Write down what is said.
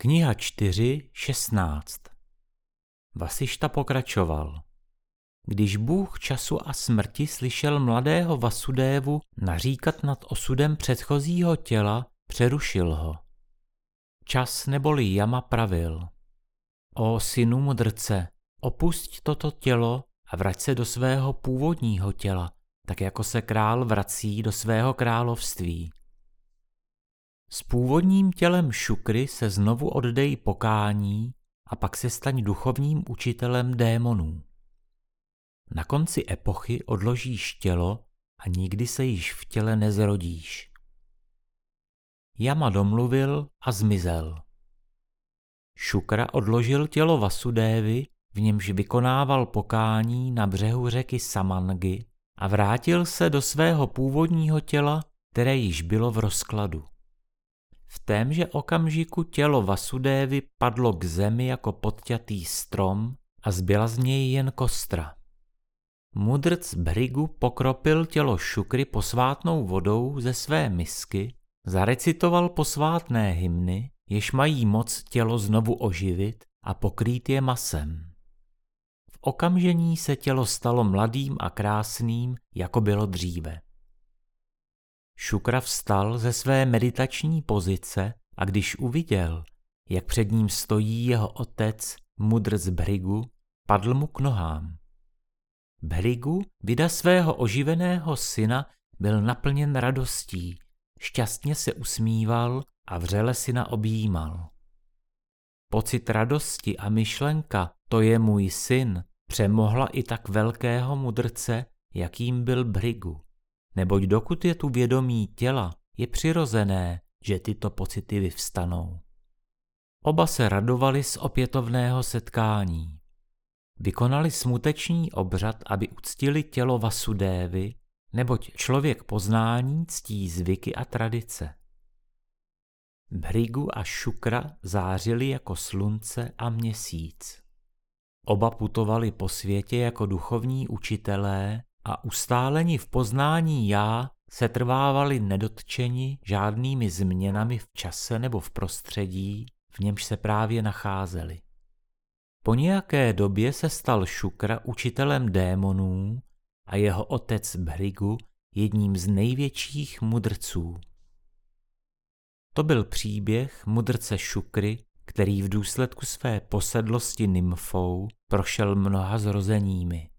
Kniha 4.16 Vasišta pokračoval. Když Bůh času a smrti slyšel mladého Vasudévu naříkat nad osudem předchozího těla, přerušil ho. Čas neboli Jama pravil. O synu mudrce, opusť toto tělo a vrať se do svého původního těla, tak jako se král vrací do svého království. S původním tělem šukry se znovu oddej pokání a pak se staň duchovním učitelem démonů. Na konci epochy odložíš tělo a nikdy se již v těle nezrodíš. Jama domluvil a zmizel. Šukra odložil tělo Vasudévy, v němž vykonával pokání na břehu řeky Samangy a vrátil se do svého původního těla, které již bylo v rozkladu. V témže okamžiku tělo Vasudévy padlo k zemi jako podťatý strom a zbyla z něj jen kostra. Mudrc Brigu pokropil tělo Šukry posvátnou vodou ze své misky, zarecitoval posvátné hymny, jež mají moc tělo znovu oživit a pokrýt je masem. V okamžení se tělo stalo mladým a krásným, jako bylo dříve. Šukra vstal ze své meditační pozice a když uviděl, jak před ním stojí jeho otec, mudr z Brigu, padl mu k nohám. Brigu, vida svého oživeného syna, byl naplněn radostí, šťastně se usmíval a vřele syna objímal. Pocit radosti a myšlenka, to je můj syn, přemohla i tak velkého mudrce, jakým byl Brigu neboť dokud je tu vědomí těla, je přirozené, že tyto pocity vyvstanou. Oba se radovali z opětovného setkání. Vykonali smuteční obřad, aby uctili tělo Vasudévy, neboť člověk poznání ctí zvyky a tradice. Brigu a Šukra zářili jako slunce a měsíc. Oba putovali po světě jako duchovní učitelé a ustáleni v poznání já se trvávali nedotčeni žádnými změnami v čase nebo v prostředí, v němž se právě nacházeli. Po nějaké době se stal Šukra učitelem démonů a jeho otec Brigu jedním z největších mudrců. To byl příběh mudrce Šukry, který v důsledku své posedlosti nymfou prošel mnoha zrozeními.